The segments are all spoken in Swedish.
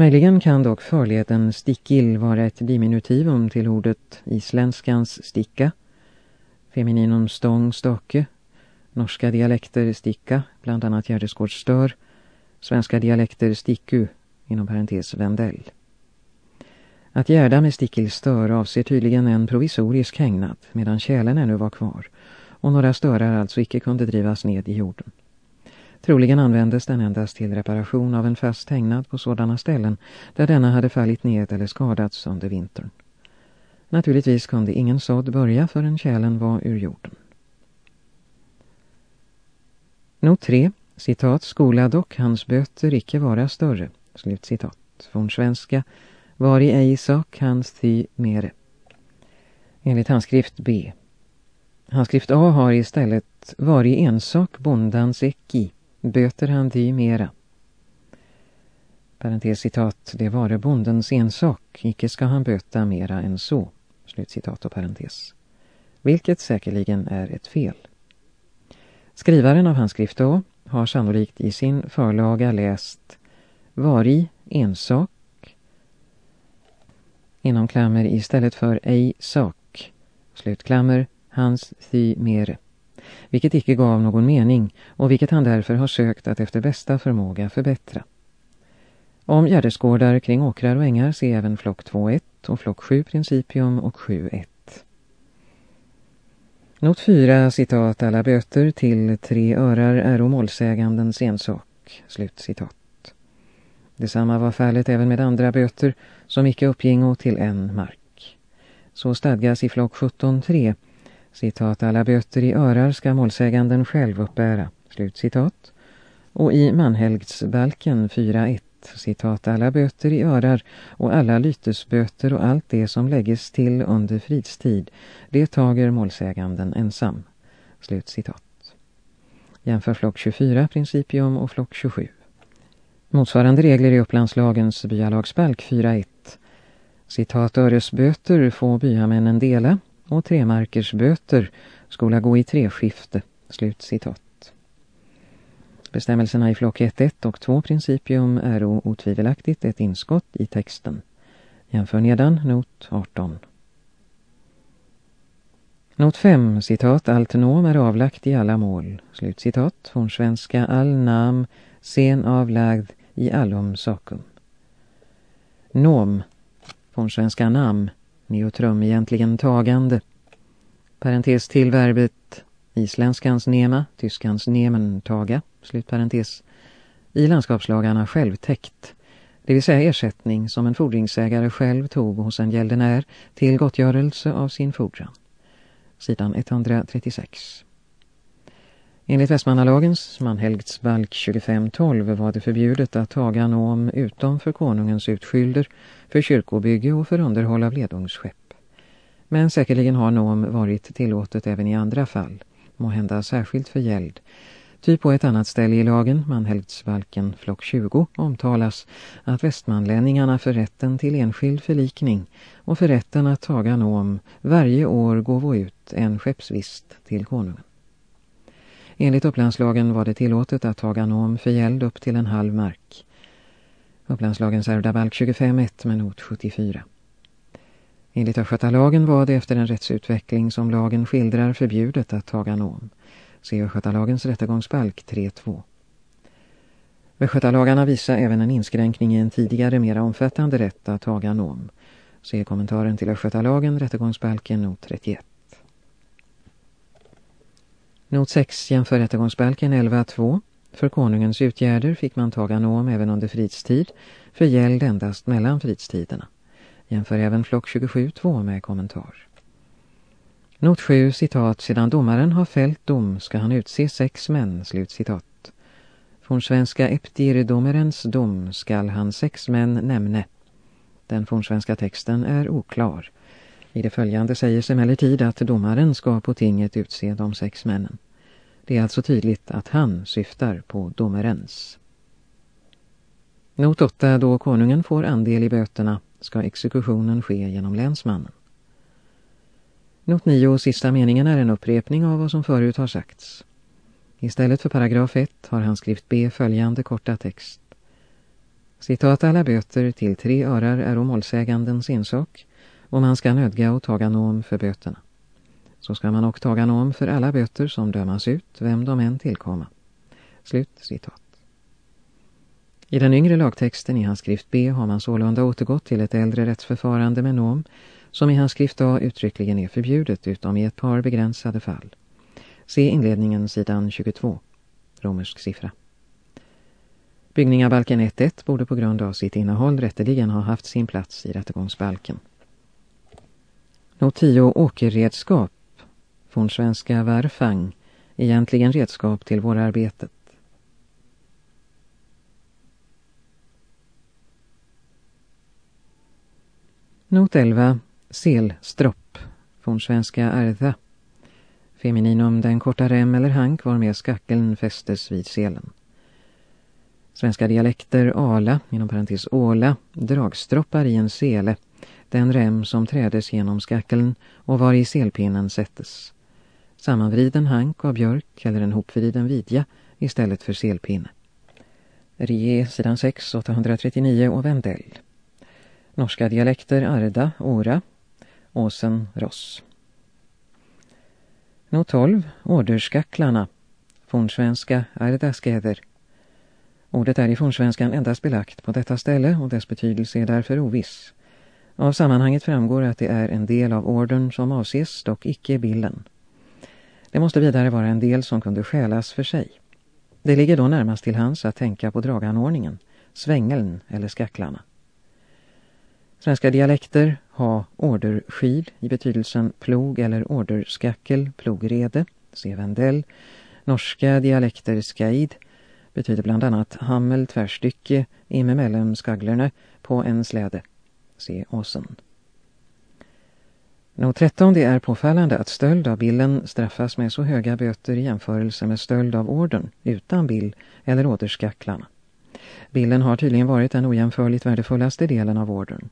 Möjligen kan dock förleden stickil vara ett diminutivum till ordet isländskans sticka, femininum stång, stake, norska dialekter sticka, bland annat gärdesgårdsstör, svenska dialekter sticku, inom parentes vendell. Att gärda med stickilstör avser tydligen en provisorisk hängnad medan kärlen ännu var kvar och några störar alltså icke kunde drivas ned i jorden. Troligen användes den endast till reparation av en fast hängnad på sådana ställen där denna hade fallit ned eller skadats under vintern. Naturligtvis kunde ingen sådd börja förrän kärlen var ur jorden. Not 3. Citat, skola dock hans böter icke vara större. Slut citat. Från svenska var i ej sak hans ty mere. Enligt handskrift B. Handskrift A har istället var i ensak bondans eki, böter han dig mera. Parentes citat, det vare bondens ensak, icke ska han böta mera än så. Slutcitat och parentes. Vilket säkerligen är ett fel. Skrivaren av handskrift då har sannolikt i sin förlaga läst var i ensak inom klammer istället för ej sak, slutklammer, hans thy mere, vilket icke gav någon mening och vilket han därför har sökt att efter bästa förmåga förbättra. Om gärdesgårdar kring åkrar och ängar ser även flock 2.1 och flock 7 principium och 7.1. Not 4, citat, alla böter till tre örar är och målsägandens ensak, slut citat. Detsamma var fallet även med andra böter som icke uppgingo till en mark. Så stadgas i flock 17.3 citat alla böter i örar ska målsäganden själv uppbära, slut citat. Och i manhelgdsbalken 4.1 citat alla böter i örar och alla lytesböter och allt det som lägges till under fridstid, det tager målsäganden ensam. Slut citat. Jämför flock 24 principium och flock 27. Motsvarande regler i Upplandslagens byalagsbalk 4.1. Citat öresböter får byamännen dela och tremarkersböter skola gå i treskifte. Slut citat. Bestämmelserna i flock 1.1 och 2 principium är otvivelaktigt ett inskott i texten. Jämför nedan not 18. Not 5, citat, allt nom är avlagt i alla mål. Slut citat, från svenska all nam, sen avlagd i allom sakum. Nom, från svenska nam, neutrum egentligen tagande. Parentes till verbet isländskans nema, tyskans nemen taga, slutparentes. I landskapslagarna självtäckt, det vill säga ersättning som en fordringsägare själv tog hos en gäldenär till gottgörelse av sin fordran. Sidan 136. Enligt Västmannalagens Manhelgtsbalk 2512 var det förbjudet att taga nom utom för konungens utskylder, för kyrkobygge och för underhåll av ledungsskepp. Men säkerligen har nom varit tillåtet även i andra fall, må hända särskilt för gäld. Typ på ett annat ställe i lagen, Manhelgtsbalken, flock 20, omtalas att västmanlänningarna för rätten till enskild förlikning och för rätten att taga nom varje år gåvo ut en skeppsvist till konungen. Enligt upplandslagen var det tillåtet att taga ganom för gäld upp till en halv mark. Upplandslagens ärvdabalk 25.1 med not 74. Enligt Östgötalagen var det efter en rättsutveckling som lagen skildrar förbjudet att taga ganom. Se Östgötalagens rättegångsbalk 3.2. Östgötalagarna visar även en inskränkning i en tidigare mera omfattande rätt att taga ganom. Se kommentaren till Östgötalagen, rättegångsbalken not 31. Not 6 jämför rättegångsbalken 11.2. För konungens utgärder fick man taga nom även under fridstid, för gäld endast mellan fridstiderna. Jämför även flock 27.2 med kommentar. Not 7, citat, sedan domaren har fällt dom ska han utse sex män, slut citat. Fornsvenska Eptir-domerens dom skall han sex män nämne. Den fornsvenska texten är oklar. I det följande sägs emellertid att domaren ska på tinget utse de sex männen. Det är alltså tydligt att han syftar på domarens. Not 8. Då konungen får andel i böterna ska exekutionen ske genom länsmannen. Not 9. Sista meningen är en upprepning av vad som förut har sagts. Istället för paragraf 1 har han skrift B följande korta text. Citat alla böter till tre örar är om målsägandens ensak och man ska nödga och taga nom för böterna. Så ska man och taga nom för alla böter som dömas ut, vem de än tillkomma. Slut citat. I den yngre lagtexten i hans skrift B har man sålunda återgått till ett äldre rättsförfarande med nom som i hans skrift A uttryckligen är förbjudet utom i ett par begränsade fall. Se inledningen sidan 22, romersk siffra. Byggningabalken 1.1 borde på grund av sitt innehåll rätteligen ha haft sin plats i rättegångsbalken. Not 10 åkerredskap, från svenska värfang, egentligen redskap till vårarbetet. Not 11. Selstropp. Från svenska ärda. Femininum den korta rem eller hank var med skackeln fästes vid selen. Svenska dialekter ala, inom parentes åla, dragstroppar i en sele, den rem som trädes genom skackeln och var i selpinnen sättes. Sammanvriden hank av björk eller en hopvriden vidja istället för selpinne. Rie, sidan 6, 839 och Vendell. Norska dialekter Arda, Ora, Åsen, Ross. Not 12. Orderskacklarna. Fornsvenska Ardaskeder. Ordet är i fornsvenskan endast belagt på detta ställe och dess betydelse är därför oviss. Av sammanhanget framgår att det är en del av orden som avses, dock icke billen. Det måste vidare vara en del som kunde skälas för sig. Det ligger då närmast till hans att tänka på draganordningen, svängeln eller skacklarna. Svenska dialekter har orderskid i betydelsen plog eller orderskackel, plogrede, se Vendell. Norska dialekter skaid betyder bland annat hammel, tvärstycke, imemellan skaglerne, på en släde, se Åsen. Not 13 det är påfallande att stöld av billen straffas med så höga böter i jämförelse med stöld av orden utan bill eller åderskacklarna. Billen har tydligen varit den ojämförligt värdefullaste delen av orden.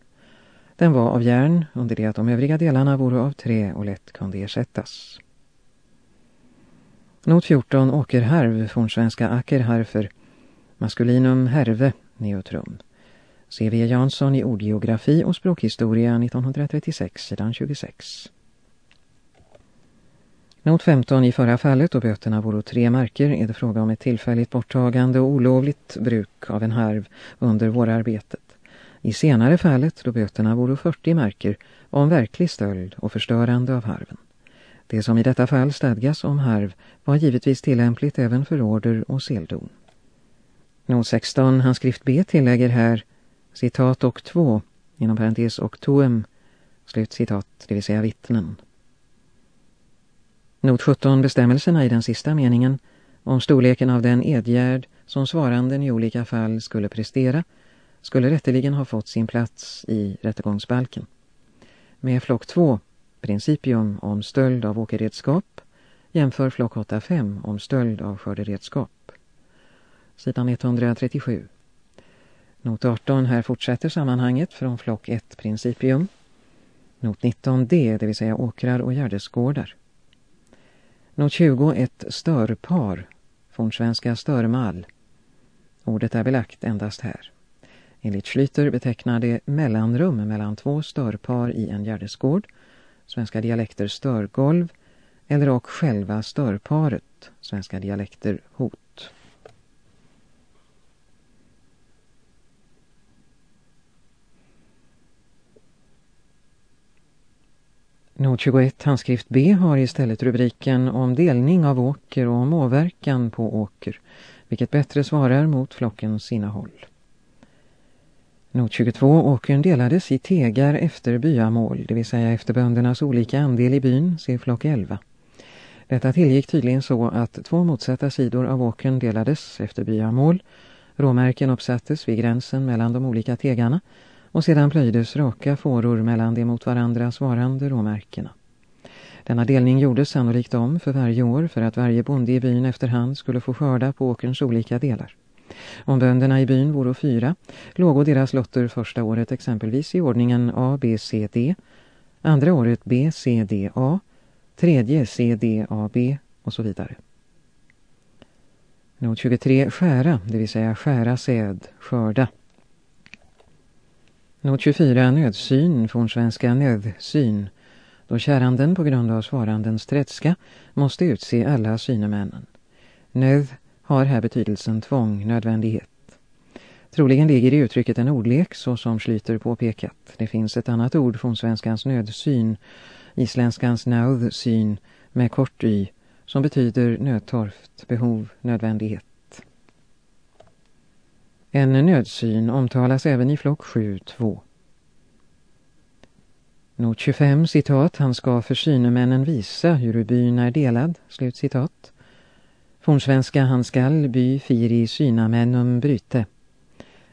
Den var av järn under det att de övriga delarna vore av trä och lätt kunde ersättas. Not 14 åkerharv från svenska ackerharfer, maskulinum herve, neutrum. C.V. Jansson i ordgeografi och språkhistoria 1936, sidan 26. Not 15 i förra fallet och böterna vore tre marker är det fråga om ett tillfälligt borttagande och olovligt bruk av en harv under vårarbetet. I senare fallet då böterna vore 40 marker om verklig stöld och förstörande av harven. Det som i detta fall stadgas om harv var givetvis tillämpligt även för order och seldon. Not 16, hans skrift B tillägger här citat och två, inom parentes och toem, slut citat, det vill säga vittnen. Not 17, bestämmelserna i den sista meningen om storleken av den edgärd som svaranden i olika fall skulle prestera skulle rätteligen ha fått sin plats i rättegångsbalken. Med flock 2, principium om stöld av åkerredskap, jämför flock 8.5 om stöld av skörderedskap. Sidan 137. Not 18 här fortsätter sammanhanget från flock 1 principium. Not 19d, det vill säga åkrar och gärdesgårdar. Not 20 ett störpar, fornsvenska störmall. Ordet är belagt endast här. Enligt Schlyter betecknar det mellanrum mellan två störpar i en gärdesgård, svenska dialekter störgolv, eller och själva störparet, svenska dialekter hot. Not 21, handskrift B, har istället rubriken om delning av åker och om åverkan på åker, vilket bättre svarar mot flockens innehåll. Not 22 åkern delades i tegar efter byamål, det vill säga efter böndernas olika andel i byn, se flock 11. Detta tillgick tydligen så att två motsatta sidor av åkern delades efter byamål, råmärken uppsattes vid gränsen mellan de olika tegarna och sedan plöjdes raka fåror mellan de mot varandra svarande råmärkena. Denna delning gjordes sannolikt om för varje år för att varje bonde i byn efterhand skulle få skörda på åkerns olika delar. Om bönderna i byn vore fyra, låg deras lotter första året exempelvis i ordningen A, B, C, D, andra året B, C, D, A, tredje C, D, A, B och så vidare. Not 23, skära, det vill säga skära säd, skörda. Not 24 nödsyn, fornsvenska nödsyn, då käranden på grund av svarandens tredska måste utse alla synemännen. Nöd har här betydelsen tvång, nödvändighet. Troligen ligger i uttrycket en ordlek så som Schlyter påpekat. Det finns ett annat ord från svenskans nödsyn, isländskans naudsyn med kort y, som betyder nödtorft, behov, nödvändighet. En nödsyn omtalas även i flock 7.2. Not 25, citat, han ska för synemännen visa hur byn är delad, slut citat. Fornsvenska, han skall by firi synamennum bryte.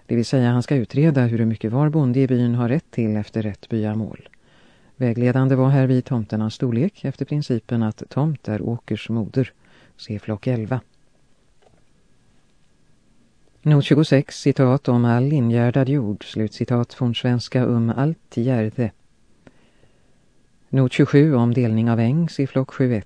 Det vill säga han ska utreda hur mycket var bonde i byn har rätt till efter rätt byamål. Vägledande var här vid tomternas storlek efter principen att tomt är åkers moder. Se flock 11. Not 26, citat om all ingärdad jord, Slutcitat, från svenska um allt gärde. Not 27 om delning av ängs i flock 7.1.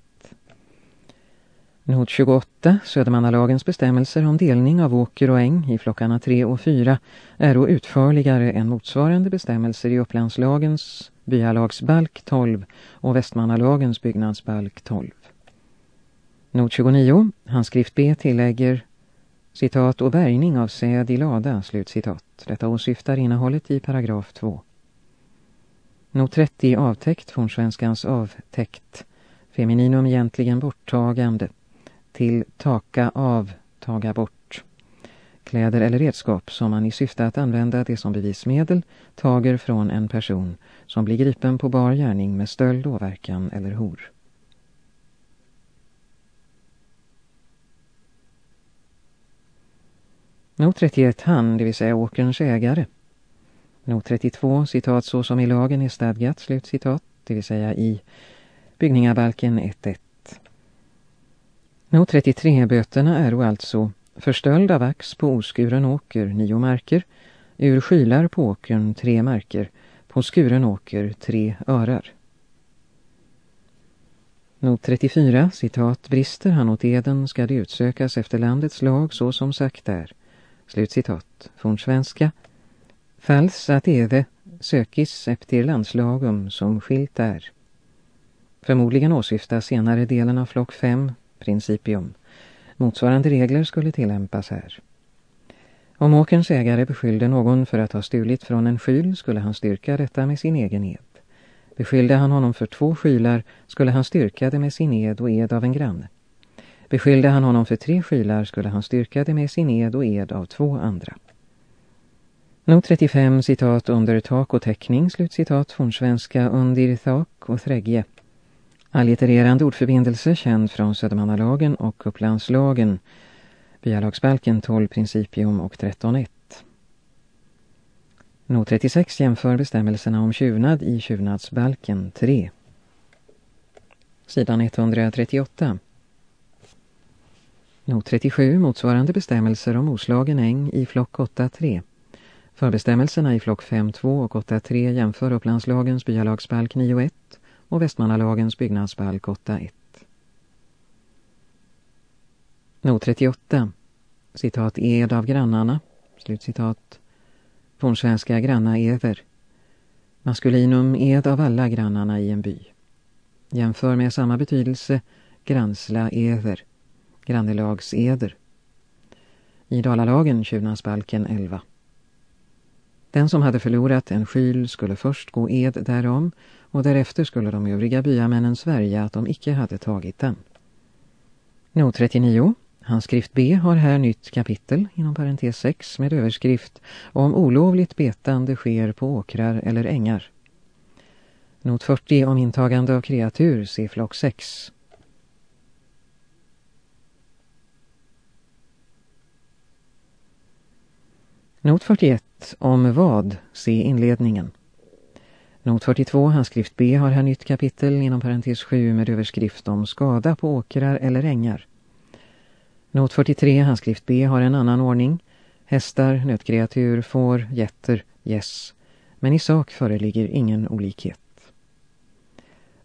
Not 28, Södermannalagens bestämmelser om delning av åker och äng i flockarna 3 och 4 är då utförligare än motsvarande bestämmelser i Upplandslagens byalagsbalk 12 och Västmannalagens byggnadsbalk 12. Not 29, handskrift B tillägger citat och bärgning av säd i lada, slut citat. Detta åsyftar innehållet i paragraf 2. Not 30 avtäckt från svenskans avtäckt. Femininum egentligen borttagande till taka av, taga bort. Kläder eller redskap som man i syfte att använda det som bevismedel tager från en person som blir gripen på bar gärning med stöld, åverkan eller hor. Not 31 han, det vill säga åkerns ägare. Not 32, citat så som i lagen är stadgat, slut citat, det vill säga i byggningabalken 1.1. Not 33 böterna är alltså förstöld av ax på oskuren åker nio marker, ur skylar på åkern tre marker, på skuren åker tre örar. Not 34, citat, brister han åt eden ska det utsökas efter landets lag så som sagt är. Slutcitat, från svenska. Falls att ede sökis efter landslagum som skilt är. Förmodligen åsyftas senare delen av flock 5, principium. Motsvarande regler skulle tillämpas här. Om åkerns ägare beskyllde någon för att ha stulit från en skyl skulle han styrka detta med sin egen ed. Beskyllde han honom för två skylar skulle han styrka det med sin ed och ed av en granne. Beskyllde han honom för tre skylar skulle han styrka det med sin ed och ed av två andra. Not 35, citat under tak och täckning, slutcitat från svenska under tak och thrägge. Allitererande ordförbindelse känd från Södermannalagen och Upplandslagen, byalagsbalken 12 principium och 13.1. Not 36 jämför bestämmelserna om tjuvnad i tjuvnadsbalken 3. Sidan 138. Not 37 motsvarande bestämmelser om oslagen äng i flock 8.3. Förbestämmelserna i flock 5.2 och 8.3 jämför Upplandslagens byalagsbalk 9.1 och Västmannalagens byggnadsbalk 8.1. Not 38. Citat ed av grannarna. Slutcitat. Fornsvenska granna Ever. Maskulinum ed av alla grannarna i en by. Jämför med samma betydelse gransla eder. Grannelagseder. I Dalalagen tjuvnadsbalken 11. Den som hade förlorat en skyl skulle först gå ed därom och därefter skulle de övriga byamännen svärja att de icke hade tagit den. Not 39. Handskrift B har här nytt kapitel inom parentes 6 med överskrift om olovligt betande sker på åkrar eller ängar. Not 40 om intagande av kreatur, se flock 6. Not 41 om vad, se inledningen. Not 42, handskrift B, har här nytt kapitel inom parentes 7 med överskrift om skada på åkrar eller ängar. Not 43, handskrift B, har en annan ordning. Hästar, nötkreatur, får, jätter, gäss. Men i sak föreligger ingen olikhet.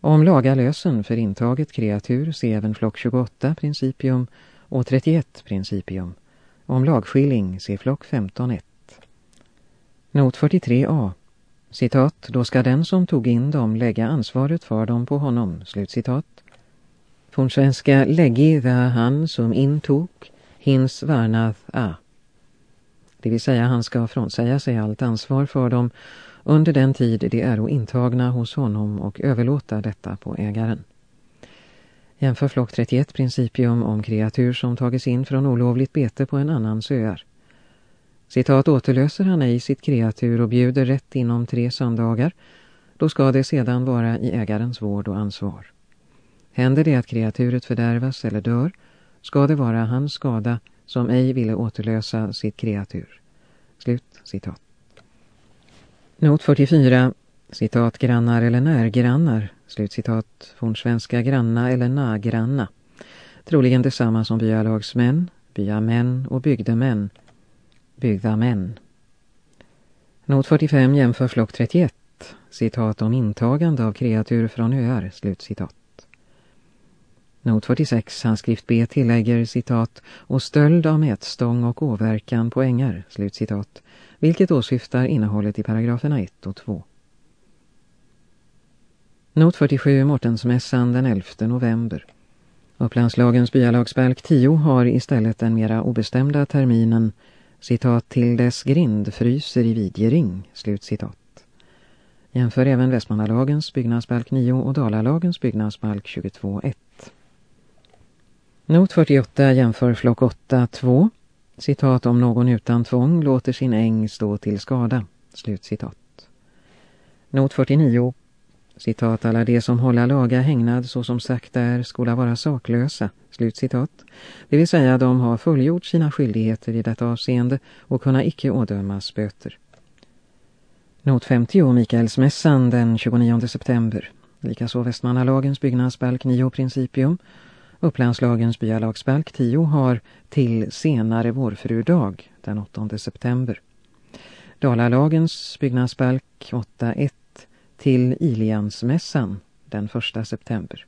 Om laga lösen för intaget kreatur se även flock 28 principium och 31 principium. Om lagskilling se flock 15.1. Not 43a. citat, då ska den som tog in dem lägga ansvaret för dem på honom, slutcitat. Fornsvenska läggi the han som intog, hins varnath a. Det vill säga han ska frånsäga sig allt ansvar för dem under den tid de är intagna hos honom och överlåta detta på ägaren. Jämför flock 31 principium om kreatur som tagits in från olovligt bete på en annan söar. Citat återlöser han ej sitt kreatur och bjuder rätt inom tre söndagar, då ska det sedan vara i ägarens vård och ansvar. Händer det att kreaturet fördärvas eller dör, ska det vara hans skada som ej ville återlösa sitt kreatur. Slut citat. Not 44, citat grannar eller närgrannar, slutcitat från svenska granna eller nagranna. Troligen detsamma som byalagsmän, byamän och bygdemän, byggda män. Not 45 jämför flock 31, citat om intagande av kreatur från öar, slutcitat. Not 46, handskrift B tillägger citat och stöld av mätstång och åverkan på ängar, slutcitat, vilket åsyftar innehållet i paragraferna 1 och 2. Not 47, Mortensmässan den 11 november. Upplandslagens byalagsbalk 10 har istället den mera obestämda terminen citat till dess grind fryser i vidgering, slutcitat. Jämför även Västmanalagens byggnadsbalk 9 och Dalalagens byggnadsbalk 22.1. Not 48 jämför flock 8.2. Citat om någon utan tvång låter sin äng stå till skada. Slutcitat. Not 49. Citat alla de som hålla laga hägnad så som sagt är skola vara saklösa. Slutcitat. Det vill säga de har fullgjort sina skyldigheter i detta avseende och kunna icke ådömas böter. Not 50 Mikaelsmässan den 29 september. Likaså Västmanalagens byggnadsbalk 9 principium Upplandslagens byalagsbalk 10 har till senare vårfrudag den 8 september. Dalalagens byggnadsbalk 8.1 till Iliansmässan den 1 september.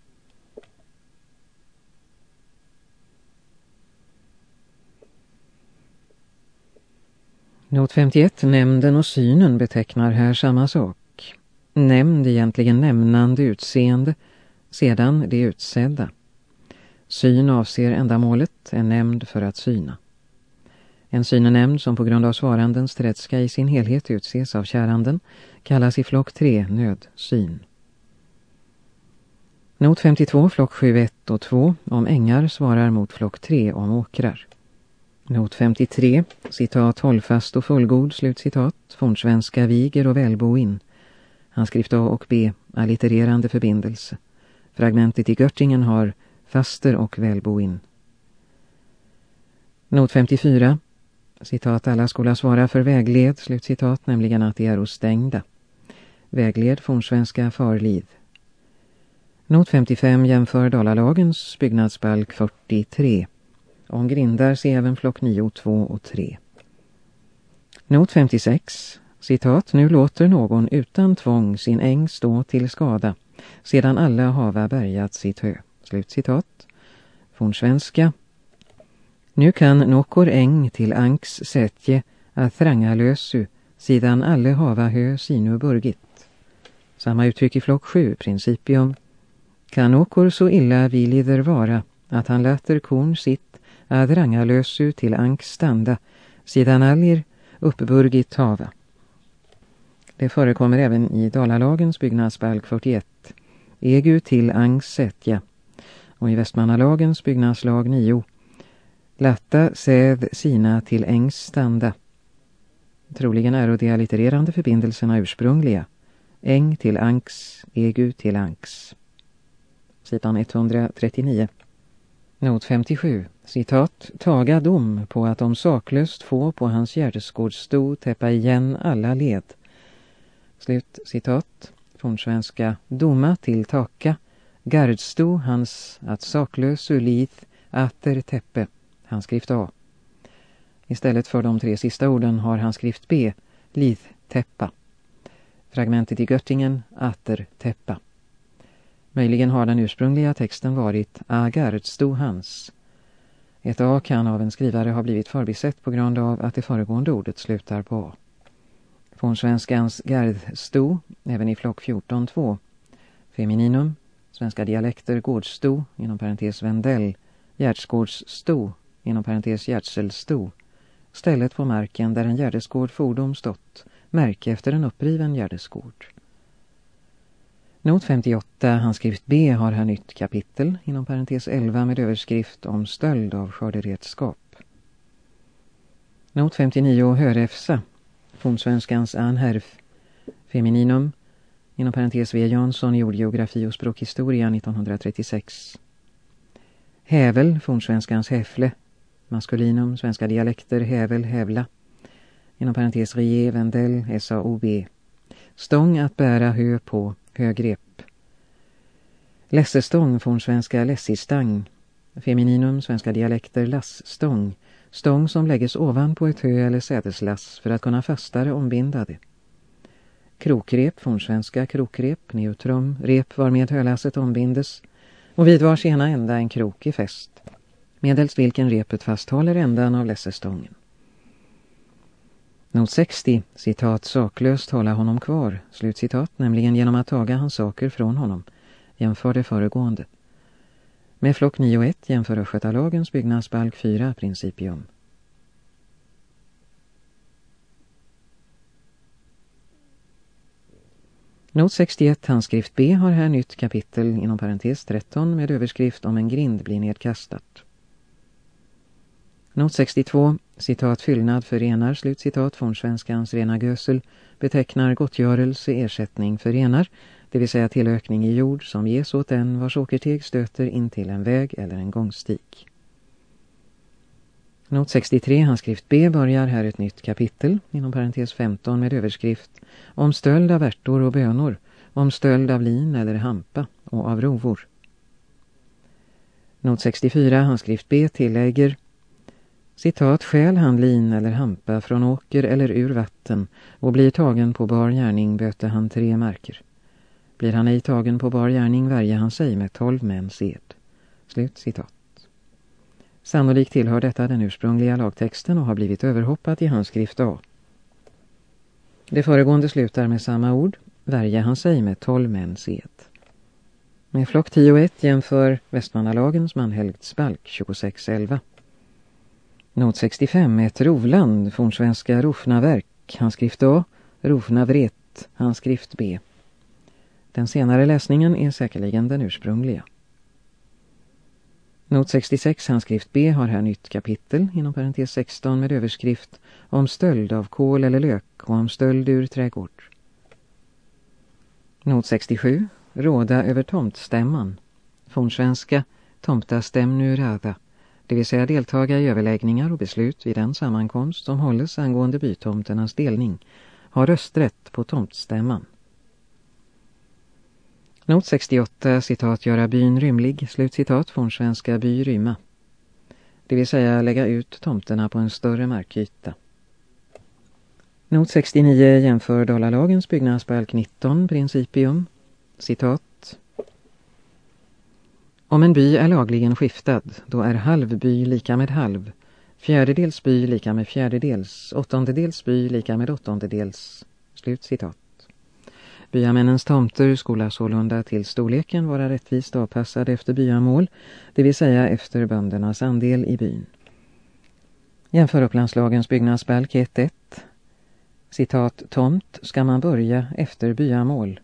Not 51, nämnden och synen betecknar här samma sak. Nämnd egentligen nämnande utseende, sedan det utsedda. Syn avser ändamålet, en nämnd för att syna. En synenämnd som på grund av svarandens trädska i sin helhet utses av käranden kallas i flock 3 nödsyn. Not 52, flock 7, 1 och 2 om ängar svarar mot flock 3 om åkrar. Not 53, citat hållfast och fullgod, slutcitat, fornsvenska viger och välboin. Handskrift A och B, allitererande förbindelse. Fragmentet i Görtingen har faster och välboin. Not 54. Citat alla skola svara för vägled, slutcitat, nämligen att de är stängda. Vägled fornsvenska farliv. Not 55 jämför Dalalagens byggnadsbalk 43. Om grindar se även flock 9, 2 och 3. Not 56. Citat, nu låter någon utan tvång sin äng stå till skada, sedan alla hava bärgat sitt hö. Slutcitat. Från svenska. Nu kan nokor äng till anks sätje att thrangalösu sidan alle hava hö sinu burgit. Samma uttryck i flock 7, principium. Kan åkor så illa vilider vara att han läter korn sitt ad rangalösu till ank standa sidan allir uppburgit hava. Det förekommer även i Dalalagens byggnadsbalk 41. Egu till anks sätja och i Västmanalagens byggnadslag 9 Latta säd sina till ängs standa. Troligen är de allitererande förbindelserna ursprungliga. Äng till anks, egu till anks. Sidan 139. Not 57. Citat. Taga dom på att om saklöst få på hans gärdesgårdssto täppa igen alla led. Slut citat. Från svenska doma till taka Gardsto hans att saklös ulith atter täppe. handskrift A. Istället för de tre sista orden har handskrift B, lith täppa. Fragmentet i Göttingen, atter teppa. Möjligen har den ursprungliga texten varit agardsto hans. Ett A kan av en skrivare ha blivit förbisett på grund av att det föregående ordet slutar på A. Fornsvenskans gardsto, även i flock 14.2. Femininum, svenska dialekter gårdsto, inom parentes vendell, gärdsgårdssto, inom parentes gärdselsto, Stället på marken där en gärdesgård fordom stått, märke efter en uppriven gärdesgård. Not 58, handskrift B, har här nytt kapitel, inom parentes 11 med överskrift om stöld av skörderedskap. Not 59, hörefsa, fornsvenskans anherf, femininum, inom parentes V. Jansson, jordgeografi och språkhistoria 1936. Hävel, fornsvenskans häfle, maskulinum, svenska dialekter, hävel, hävla, inom parentes Rie, Wendell, SAOB. Stång att bära hö på, högrep. Lässestång, fornsvenska lässistang, femininum, svenska dialekter, lassstång, stång som lägges ovanpå ett hö eller sädeslass för att kunna fastare ombinda det. Krokrep, fornsvenska krokrep, neutrum, rep varmed hölasset ombindes och vid vars ena ända en krok i fäst, medelst vilken repet fasthåller ändan av lässestången. Not 60, citat, saklöst hålla honom kvar, slutcitat, nämligen genom att taga hans saker från honom, jämför det föregående. Med flock 9.1 jämför Östgötalagens byggnadsbalk 4 principium. Not 61, handskrift B, har här nytt kapitel inom parentes 13 med överskrift om en grind blir nedkastat. Not 62, citat fyllnad för renar, slut citat från svenskans rena gösel, betecknar gottgörelse ersättning för renar, det vill säga tillökning i jord som ges åt den vars åkerteg stöter in till en väg eller en gångstik. Not 63, handskrift B, börjar här ett nytt kapitel, inom parentes 15 med överskrift om stöld av ärtor och bönor, om stöld av lin eller hampa och av rovor. Not 64, handskrift B, tillägger Citat, skäl han lin eller hampa från åker eller ur vatten och blir tagen på bar gärning böter han tre marker. Blir han ej tagen på bar gärning värjer han sig med tolv mäns ed. Slut citat. Sannolikt tillhör detta den ursprungliga lagtexten och har blivit överhoppat i handskrift A. Det föregående slutar med samma ord, värjer han sig med tolv mäns ed. Med flock 10 och 1 jämför Västmannalagens manhelgdsbalk 26.11. Not 65, ett rovland, fornsvenska Rofnaverk, handskrift A, Rofnavret, handskrift B. Den senare läsningen är säkerligen den ursprungliga. Not 66, handskrift B, har här nytt kapitel, inom parentes 16 med överskrift om stöld av kål eller lök och om stöld ur trädgård. Not 67, råda över tomtstämman, fornsvenska tomtastämnurada det vill säga deltaga i överläggningar och beslut vid den sammankomst som hålles angående bytomternas delning, har rösträtt på tomtstämman. Not 68, citat, göra byn rymlig, slut citat, från svenska by rymma. Det vill säga lägga ut tomterna på en större markyta. Not 69 jämför Dalalagens byggnadsbalk 19, principium, citat, om en by är lagligen skiftad, då är halv by lika med halv, fjärdedels by lika med fjärdedels, åttondedels by lika med åttondedels. Slut citat. Byamännens tomter skola sålunda till storleken vara rättvist avpassade efter byamål, det vill säga efter böndernas andel i byn. Jämför Upplandslagens byggnadsbalk 1.1. Citat, tomt ska man börja efter byamål,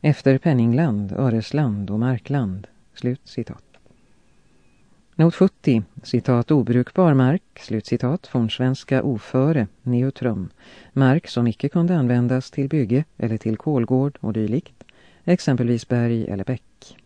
efter penningland, öresland och markland. Slut citat. Not 70, citat obrukbar mark, slutcitat, från svenska oföre, neutrum, mark som icke kunde användas till bygge eller till kolgård och dylikt, exempelvis berg eller bäck.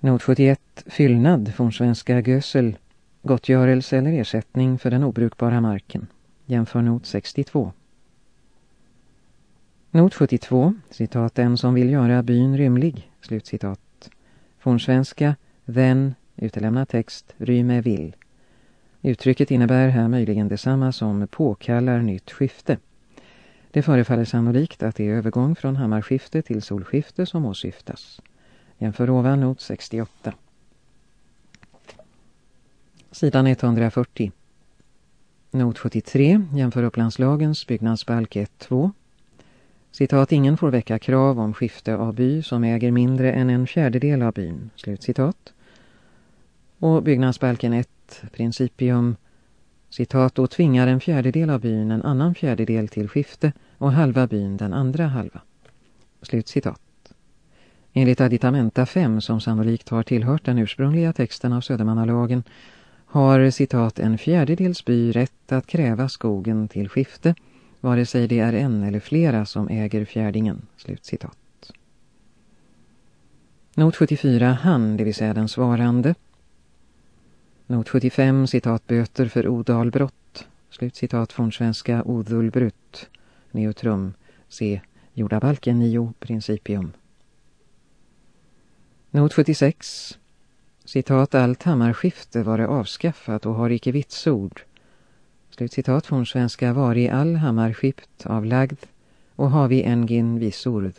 Not 71, fyllnad, från svenska gösel, gottgörelse eller ersättning för den obrukbara marken. Jämför not 62. Not 72, citat, den som vill göra byn rymlig, slutcitat. Fornsvenska, den, utelämna text, ryme vill. Uttrycket innebär här möjligen detsamma som påkallar nytt skifte. Det förefaller sannolikt att det är övergång från hammarskifte till solskifte som åsyftas. Jämför ovan not 68. Sidan 140. Not 73 jämför Upplandslagens byggnadsbalk 1.2. Citat, ingen får väcka krav om skifte av by som äger mindre än en fjärdedel av byn. Slutcitat. Och byggnadsbalken 1, principium, citat, då tvingar en fjärdedel av byn en annan fjärdedel till skifte och halva byn den andra halva. Slutcitat. Enligt additamenta 5 som sannolikt har tillhört den ursprungliga texten av Södermannalagen har citat en fjärdedels by rätt att kräva skogen till skifte vare sig det är en eller flera som äger fjärdingen. Slutcitat. Not 74 han, det vill säga den svarande. Not 75 citat böter för odalbrott. Slutcitat från svenska odulbrut. Neutrum. Se jordabalken 9 principium. Not 76 Citat, allt hammarskifte var avskaffat och har icke vitsord. Slutcitat från svenska var i all hammarskift avlagd och har vi engin visord.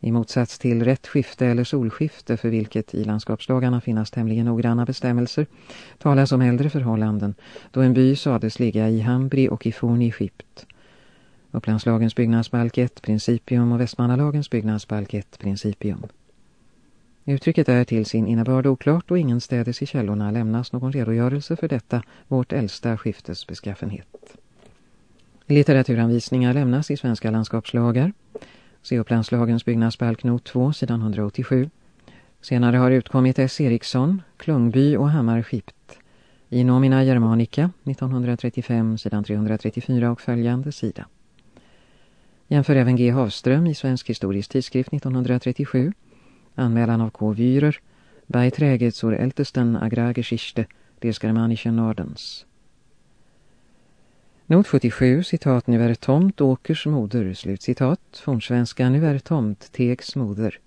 I motsats till rätt skifte eller solskifte för vilket i landskapslagarna finnas tämligen noggranna bestämmelser talas om äldre förhållanden då en by sades ligga i Hambri och i Forni skipt. Upplandslagens byggnadsbalk 1 principium och Västmanalagens byggnadsbalk 1 principium. Uttrycket är till sin innebörd oklart och ingenstädes i källorna lämnas någon redogörelse för detta, vårt äldsta skiftesbeskaffenhet. Litteraturanvisningar lämnas i svenska landskapslagar. Se Upplandslagens byggnadsbalk not 2, sidan 187. Senare har utkommit S. Eriksson, Klungby och Hammarskipt. I Nomina Germanica, 1935, sidan 334 och följande sida. Jämför även G. Havström i Svensk historisk tidskrift 1937 Anmälan av K. Vyrer, Beiträget zur ältesten Agrargeschichte des Germanischen Nordens. Not 77, citat, nu är tomt åkers moder, slut citat, nu är tomt tegs moder.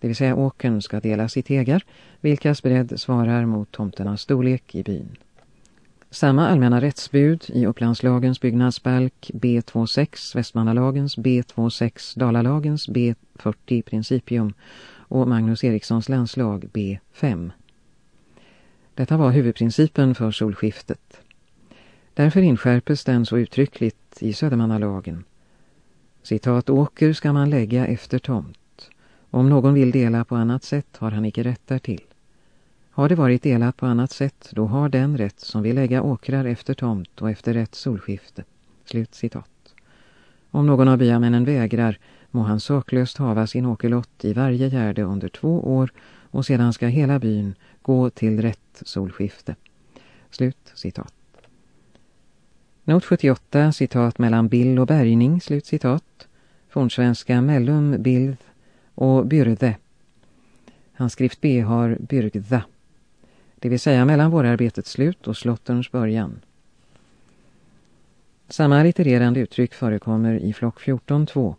Det vill säga åkern ska delas i tegar, vilkas bredd svarar mot tomternas storlek i byn. Samma allmänna rättsbud i Upplandslagens byggnadsbalk B26, Västmanalagens B26, Dalalagens B40 principium och Magnus Erikssons landslag B5. Detta var huvudprincipen för solskiftet. Därför inskärpes den så uttryckligt i Södermannalagen. Citat, åker ska man lägga efter tomt. Om någon vill dela på annat sätt har han icke rätt därtill. Har det varit delat på annat sätt, då har den rätt som vill lägga åkrar efter tomt och efter rätt solskifte. Slut citat. Om någon av byamännen vägrar må han saklöst hava sin åkerlott i varje gärde under två år och sedan ska hela byn gå till rätt solskifte. Slut citat. Not 78, citat mellan bill och bärgning, slut citat. Fornsvenska mellum bild och byrde. Hans skrift B har byrgda. Det vill säga mellan vårarbetets slut och slotterns början. Samma littererande uttryck förekommer i flock 14.2.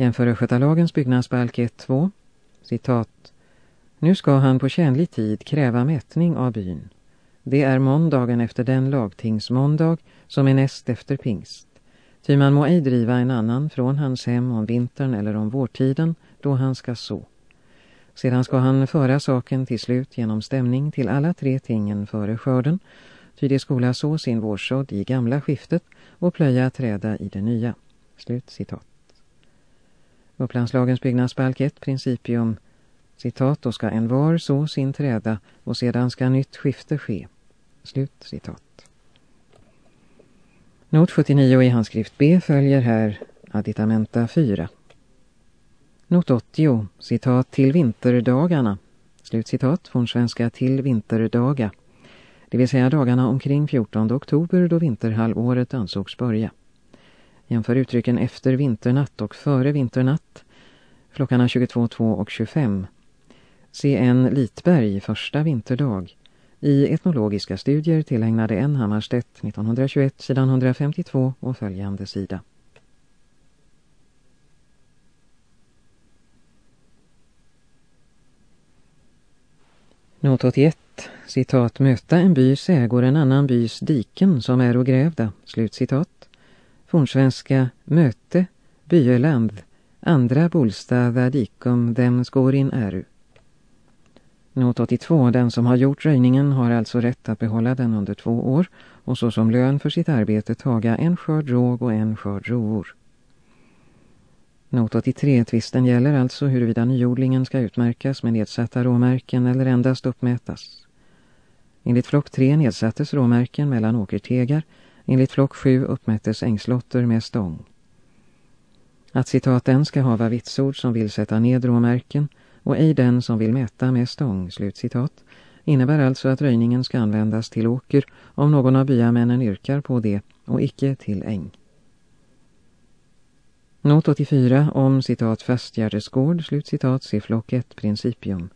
Jämför Östgötalagens byggnadsbalk 1.2. Citat. Nu ska han på tjänlig tid kräva mätning av byn. Det är måndagen efter den lagtingsmåndag som är näst efter pingst. Ty man må ej driva en annan från hans hem om vintern eller om vårtiden då han ska så. Sedan ska han föra saken till slut genom stämning till alla tre tingen före skörden, ty det skola så sin vårsådd i gamla skiftet och plöja träda i det nya. Slut citat. Upplandslagens byggnadsbalk 1 principium citat, då ska en var så sin träda och sedan ska nytt skifte ske. Slut citat. Not 79 i handskrift B följer här additamenta 4. Not 80, citat till vinterdagarna, slutcitat från svenska till vinterdaga, det vill säga dagarna omkring 14 oktober då vinterhalvåret ansågs börja. Jämför uttrycken efter vinternatt och före vinternatt, Klockan 22.02 och 25. Se en Litberg första vinterdag i etnologiska studier tillägnade en Hammarstedt 1921 sidan 152 och följande sida. Not 81, citat, möta en bys ägor en annan bys diken som är ogrävda. grävda, slut citat. Fornsvenska möte, byeland, andra bolstava dikum dem skorin äru. Not 82. Den som har gjort röjningen har alltså rätt att behålla den under två år och så som lön för sitt arbete taga en skörd råg och en skörd rovor. Not 83. Tvisten gäller alltså huruvida nyodlingen ska utmärkas med nedsatta råmärken eller endast uppmätas. Enligt flock 3 nedsattes råmärken mellan åkertegar, enligt flock 7 uppmättes ängslotter med stång. Att citat den ska hava vitsord som vill sätta ned råmärken och ej den som vill mäta med stång, slutcitat, innebär alltså att röjningen ska användas till åker om någon av byamännen yrkar på det och icke till äng. Not 84 om citat fastgärdesgård, slutcitat, se flock 1 principium.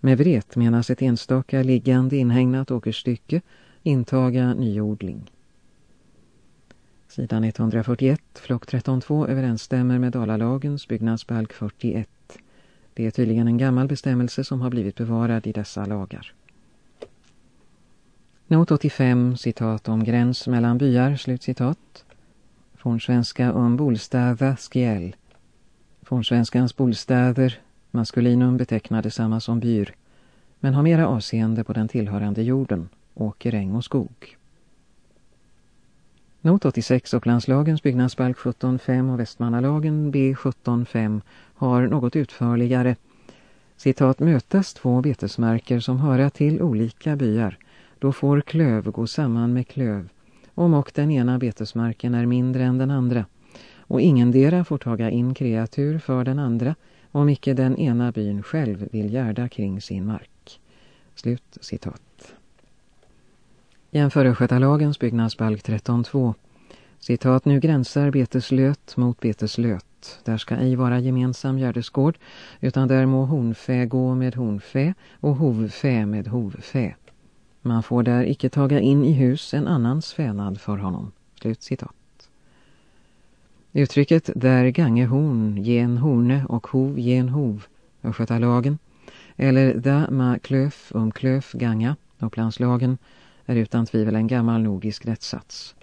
Med vret menas ett enstaka liggande inhägnat åkerstycke, intaga nyodling. Sidan 141, flock 13.2 överensstämmer med Dalalagens byggnadsbalk 41. Det är tydligen en gammal bestämmelse som har blivit bevarad i dessa lagar. Not 85, citat om gräns mellan byar, slutcitat. Fornsvenska om bolstäda skjäll. Fornsvenskans bolstäder, maskulinum betecknar detsamma som byr, men har mera avseende på den tillhörande jorden, åker, äng och skog. Not 86 Upplandslagens byggnadsbalk 17.5 och Västmanalagen B17.5 har något utförligare citat mötas två betesmarker som höra till olika byar. Då får klöv gå samman med klöv om och den ena betesmarken är mindre än den andra och ingendera får taga in kreatur för den andra om icke den ena byn själv vill gärda kring sin mark. Slut citat. Jämför Östgötalagens byggnadsbalk 13.2. Citat, nu gränsar beteslöt mot beteslöt. Där ska ej vara gemensam gärdesgård, utan där må honfä gå med honfä och hovfä med hovfä. Man får där icke taga in i hus en annans fänad för honom. Slut citat. Uttrycket där gange horn, gen horne och hov gen hov, Östgötalagen, eller da ma klöf um klöf ganga, Upplandslagen, är utan tvivel en gammal nordisk rättssats.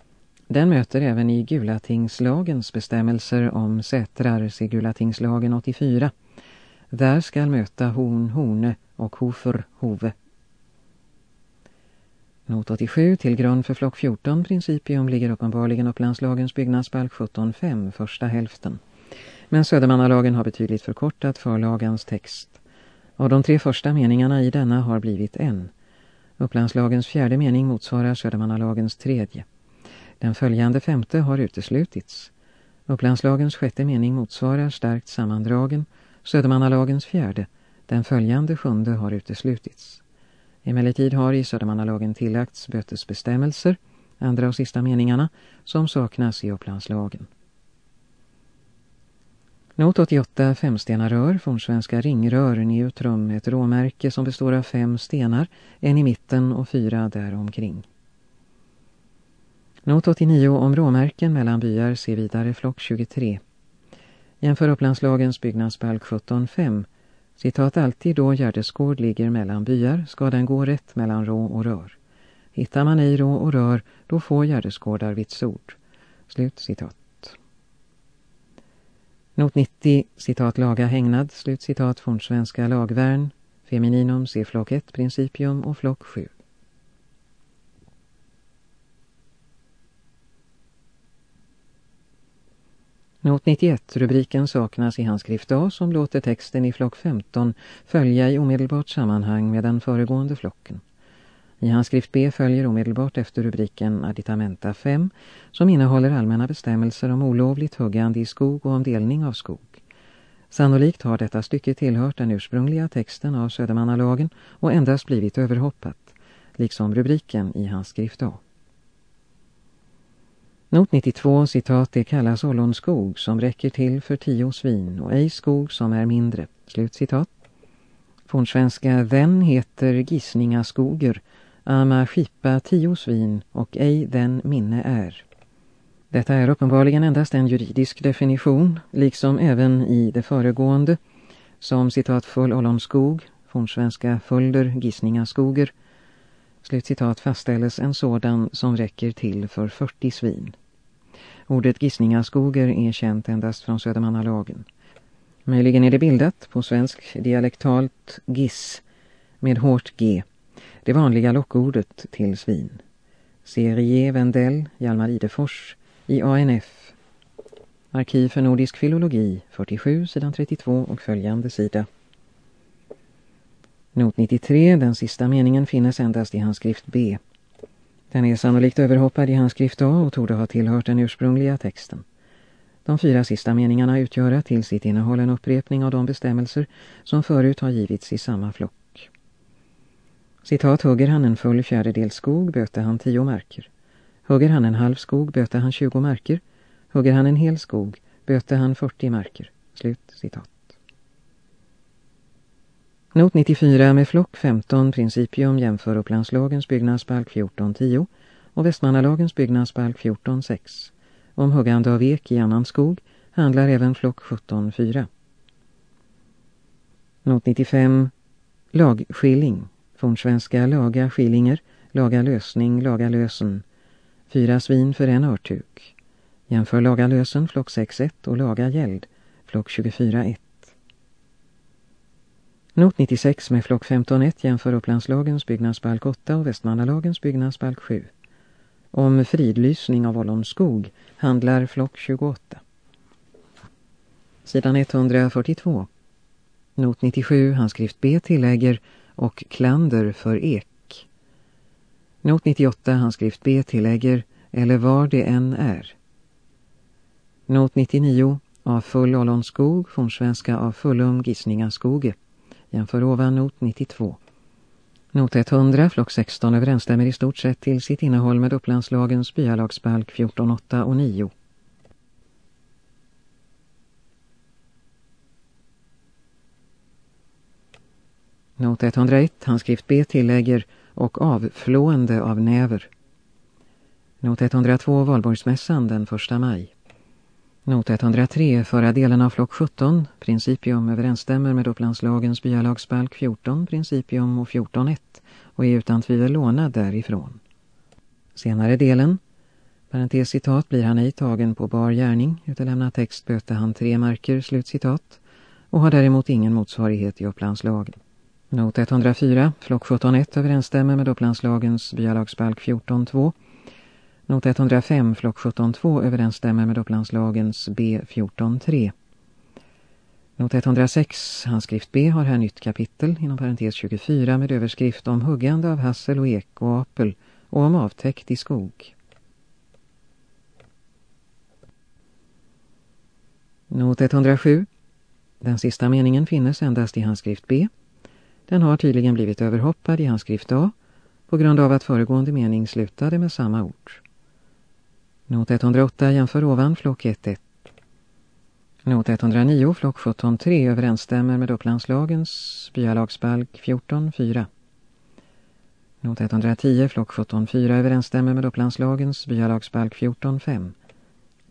Den möter även i Gulatingslagens bestämmelser om sätrar, se Gulatingslagen 84. Där skall möta horn, horne och hofer, hove. Not 87 till grund för flock 14 principium ligger uppenbarligen Upplandslagens byggnadsbalk 17.5, första hälften. Men Södermannalagen har betydligt förkortat förlagans text. Av de tre första meningarna i denna har blivit en. Upplandslagens fjärde mening motsvarar Södermannalagens tredje. Den följande femte har uteslutits. Upplandslagens sjätte mening motsvarar starkt sammandragen, Södermannalagens fjärde, den följande sjunde har uteslutits. Emellertid har i Södermannalagen tillagts bötesbestämmelser, andra och sista meningarna, som saknas i Upplandslagen. Not 88, femstenarör, från svenska ringrör, neutrum, ett råmärke som består av fem stenar, en i mitten och fyra däromkring. Not 89 om råmärken mellan byar, se vidare flock 23. Jämför Upplandslagens byggnadsbalk 17.5. Citat alltid då Gärdesgård ligger mellan byar ska den gå rätt mellan rå och rör. Hittar man ej rå och rör, då får Gärdesgårdar vitsord. Slut citat. Not 90, citat laga hängnad, slut citat från svenska lagvärn, femininum, se flock 1, principium och flock 7. Not 91, rubriken saknas i handskrift A som låter texten i flock 15 följa i omedelbart sammanhang med den föregående flocken. I handskrift B följer omedelbart efter rubriken Additamenta 5 som innehåller allmänna bestämmelser om olovligt huggande i skog och om delning av skog. Sannolikt har detta stycke tillhört den ursprungliga texten av Södermannalagen och endast blivit överhoppat, liksom rubriken i handskrift A. Not 92, citat, det kallas ollonskog som räcker till för tio svin och ej skog som är mindre. Slut citat. Fornsvenska den heter Gissningaskoger, ama skipa tio svin och ej den minne är. Detta är uppenbarligen endast en juridisk definition, liksom även i det föregående, som citat full ollonskog, fornsvenska fullder Gissningaskoger, slutcitat fastställes en sådan som räcker till för 40 svin. Ordet gissningaskoger är känt endast från Södermannalagen. Möjligen är det bildat på svensk dialektalt giss, med hårt G, det vanliga lockordet till svin. Serie Wendell, Hjalmar Idefors, i ANF. Arkiv för nordisk filologi, 47, sidan 32 och följande sida. Not 93, den sista meningen finnes endast i handskrift B. Den är sannolikt överhoppad i handskrift A och torde ha tillhört den ursprungliga texten. De fyra sista meningarna utgöra till sitt innehåll en upprepning av de bestämmelser som förut har givits i samma flock. Citat, hugger han en full fjärdedel skog böter han tio marker. Hugger han en halv skog böter han tjugo marker. Hugger han en hel skog böter han 40 marker. Slut citat. Not 94 med flock 15 Principium jämför Upplandslagens byggnadsbalk 14.10 och Västmannalagens byggnadsbalk 14.6. Om huggande av ek i annan skog handlar även flock 17.4. Not 95 Lagskilling Fornsvenska laga skillinger, laga lösning, laga lösen. Fyra svin för en örtuk. Jämför laga lösen, flock 6.1 och laga gäld, flock 24.1. Not 96 med flock 15.1 jämför Upplandslagens byggnadsbalk 8 och Västmannalagens byggnadsbalk 7. Om fridlysning av Ollonskog handlar flock 28. Sidan 142. Not 97, handskrift B tillägger och klander för ek. Not 98, handskrift B tillägger eller var det än är. Not 99, av full Ollonskog, fornsvenska av fullum Gissningaskoge. Jämför ovan not 92. Not 100, flock 16 överensstämmer i stort sett till sitt innehåll med Upplandslagens byalagsbalk 14.8 och 9. Not 101, handskrift B tillägger och avflående av näver. Not 102, valborgsmässan den 1 maj. Not 103, förra delen av flock 17, principium överensstämmer med Upplandslagens byalagsbalk 14, principium och 14.1 och är utan tvivel lånad därifrån. Senare delen, parentes citat, blir han ej tagen på bar gärning, utelämna text böter han tre marker, slutcitat, och har däremot ingen motsvarighet i Upplandslagen. Not 104, flock 17.1 överensstämmer med Upplandslagens byalagsbalk 14.2 Not 105, flock 17.2 överensstämmer med Upplandslagens B14.3. Not 106, handskrift B har här nytt kapitel inom parentes 24 med överskrift om huggande av hassel och ek och apel och om avtäckt i skog. Not 107. Den sista meningen finnes endast i handskrift B. Den har tydligen blivit överhoppad i handskrift A på grund av att föregående mening slutade med samma ord. Not 108 jämför ovan flock 1.1. Not 109 flock 17.3 överensstämmer med Upplandslagens byalagsbalk 14.4. Not 110 flock 17.4 överensstämmer med Upplandslagens byalagsbalk 14.5.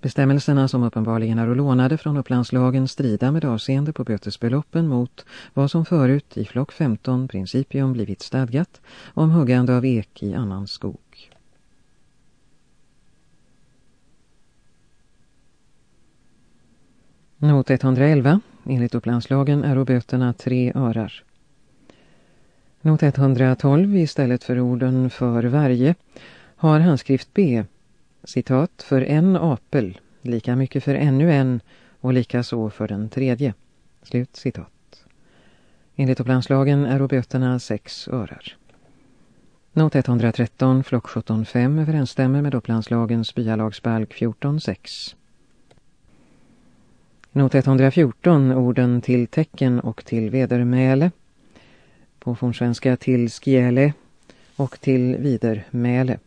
Bestämmelserna som uppenbarligen är lånade från Upplandslagen strida med avseende på bötesbeloppen mot vad som förut i flock 15 principium blivit stadgat om huggande av ek i annan skog. Not 111. Enligt Upplandslagen är böterna tre örar. Not 112 istället för orden för varje har handskrift B. Citat för en apel, lika mycket för ännu en och lika så för den tredje. Slut citat. Enligt Upplandslagen är böterna sex örar. Not 113, flock 17.5 överensstämmer med Upplandslagens byalagsbalk 14.6. Not 114, orden till tecken och till vedermäle. På fornsvenska till skiele och till vidermäle.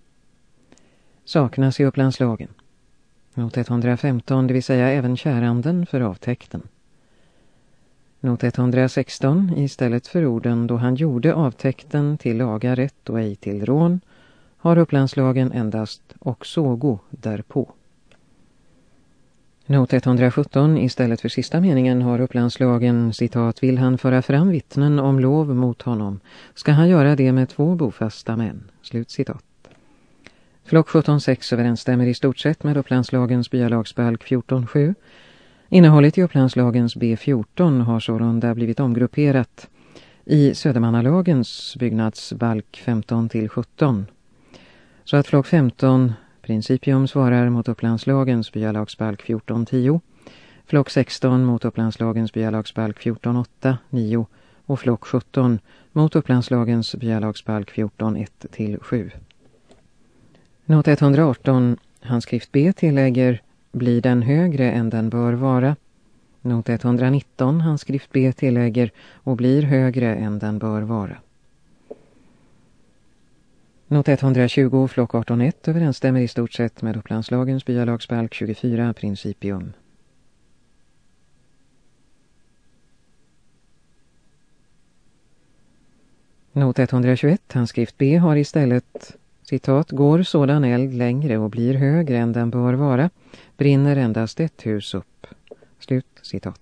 Saknas i Upplandslagen. Not 115, det vill säga även käranden för avtäkten. Not 116, istället för orden då han gjorde avtäkten till laga rätt och ej till rån, har Upplandslagen endast och sågo därpå. Not 117 istället för sista meningen har Upplandslagen citat vill han föra fram vittnen om lov mot honom ska han göra det med två bofasta män. Slut citat. Flock 17.6 överensstämmer i stort sett med Upplandslagens byalagsbalk 14.7. Innehållet i Upplandslagens B14 har sålunda blivit omgrupperat i Södermannalagens byggnadsbalk 15 till 17. Så att flock 15 principium svarar mot Upplandslagens byalagsbalk 14.10, flock 16 mot Upplandslagens byalagsbalk 14.8, 9 och flock 17 mot Upplandslagens byalagsbalk 14.1 till 7. Not 118, handskrift B tillägger blir den högre än den bör vara. Not 119, handskrift B tillägger och blir högre än den bör vara. Not 120, flock 18.1 överensstämmer i stort sett med Upplandslagens byalagsbalk 24 principium. Not 121, handskrift B har istället citat, går sådan eld längre och blir högre än den bör vara, brinner endast ett hus upp. Slut citat.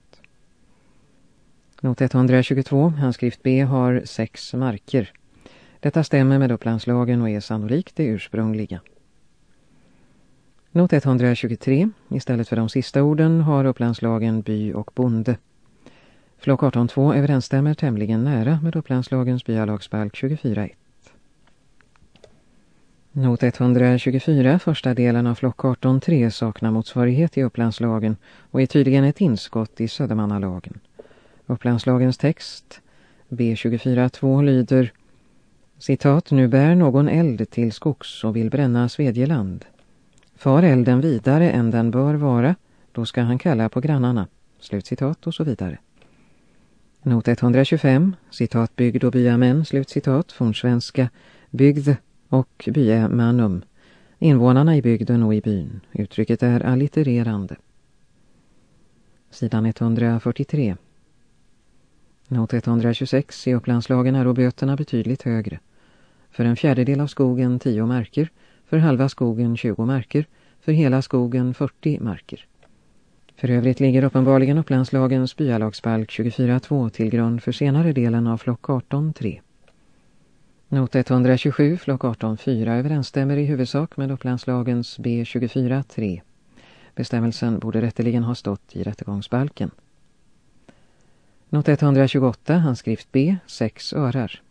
Not 122, handskrift B har sex marker. Detta stämmer med Upplandslagen och är sannolikt det ursprungliga. Not 123, istället för de sista orden har Upplandslagen by och bonde. Flock 18.2 överensstämmer tämligen nära med Upplandslagens byalagsbalk 24.1. Not 124, första delen av flock 18.3 saknar motsvarighet i Upplandslagen och är tydligen ett inskott i Södermannalagen. Upplandslagens text B24.2 lyder Citat, nu bär någon eld till skogs och vill bränna Svedjeland. Far elden vidare än den bör vara, då ska han kalla på grannarna. Slutcitat och så vidare. Not 125, citat bygd och byamän, slutcitat, från svenska, bygd och byamannum, invånarna i bygden och i byn. Uttrycket är allittererande. Sidan 143. Not 126 i Upplandslagen är böterna betydligt högre. För en fjärdedel av skogen 10 marker, för halva skogen 20 marker, för hela skogen 40 marker. För övrigt ligger uppenbarligen Upplandslagens byalagsbalk 24.2 till grund för senare delen av flock 18.3. Not 127, flock 18.4 överensstämmer i huvudsak med Upplandslagens B24.3. Bestämmelsen borde rätteligen ha stått i rättegångsbalken. Not 128, handskrift B, 6 örar.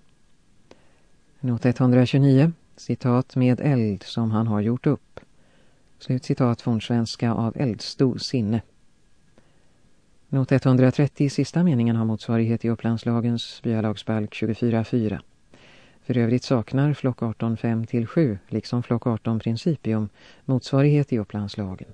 Not 129, citat med eld som han har gjort upp. Slut citat från svenska av eldstor sinne. Not 130, sista meningen har motsvarighet i Upplandslagens byalagsbalk 24.4. För övrigt saknar flock 18.5 till 7, liksom flock 18 principium, motsvarighet i Upplandslagen.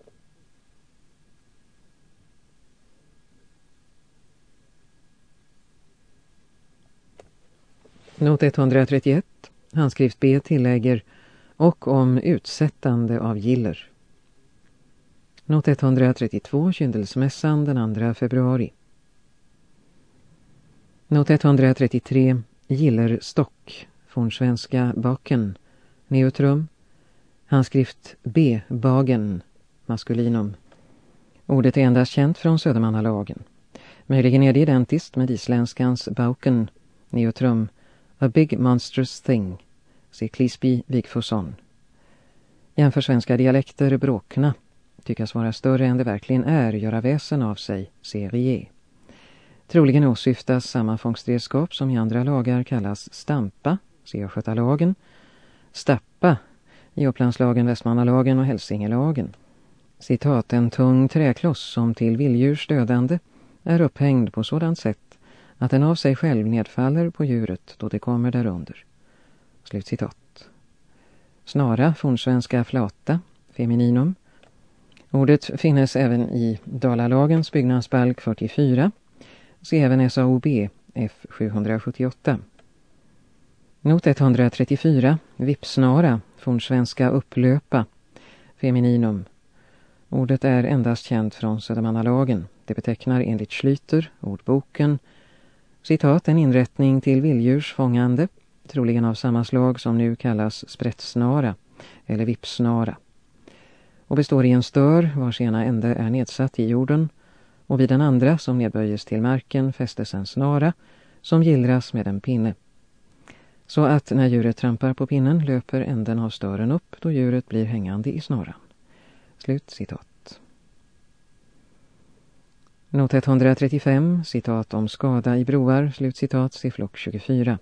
Not 131, handskrift B tillägger och om utsättande av giller. Not 132, Kyndelsmässan den 2 februari. Not 133, Gillerstock, fornsvenska baken, neutrum. Handskrift B, bagen, maskulinum. Ordet är endast känt från Södermannalagen. Möjligen är det identiskt med isländskans bauken, neutrum, A big monstrous thing, se Clisby Vigfusson. Jämför svenska dialekter bråkna, tyckas vara större än det verkligen är, göra väsen av sig, se Rie. Troligen åsyftas samma fångstredskap som i andra lagar kallas stampa, se Östgötalagen, stappa i Upplandslagen, Västmanalagen och Hälsingelagen. Citat, en tung träkloss som till vilddjurs dödande är upphängd på sådant sätt att den av sig själv nedfaller på djuret då det kommer därunder. Slutcitat. Snara, fornsvenska flata, femininum. Ordet finnes även i Dalalagens byggnadsbalk 44. Se även SAOB F 778. Not 134, vipsnara, fornsvenska upplöpa, femininum. Ordet är endast känt från Södermannalagen. Det betecknar enligt Schlyter, ordboken, citat, en inrättning till vilddjursfångande, troligen av samma slag som nu kallas sprättsnara eller vipsnara. Och består i en stör vars ena ände är nedsatt i jorden och vid den andra som nedböjes till marken fästes en snara som gillras med en pinne. Så att när djuret trampar på pinnen löper änden av stören upp då djuret blir hängande i snaran. Slut citat. Not 135, citat om skada i broar, slutcitat, se flock 24.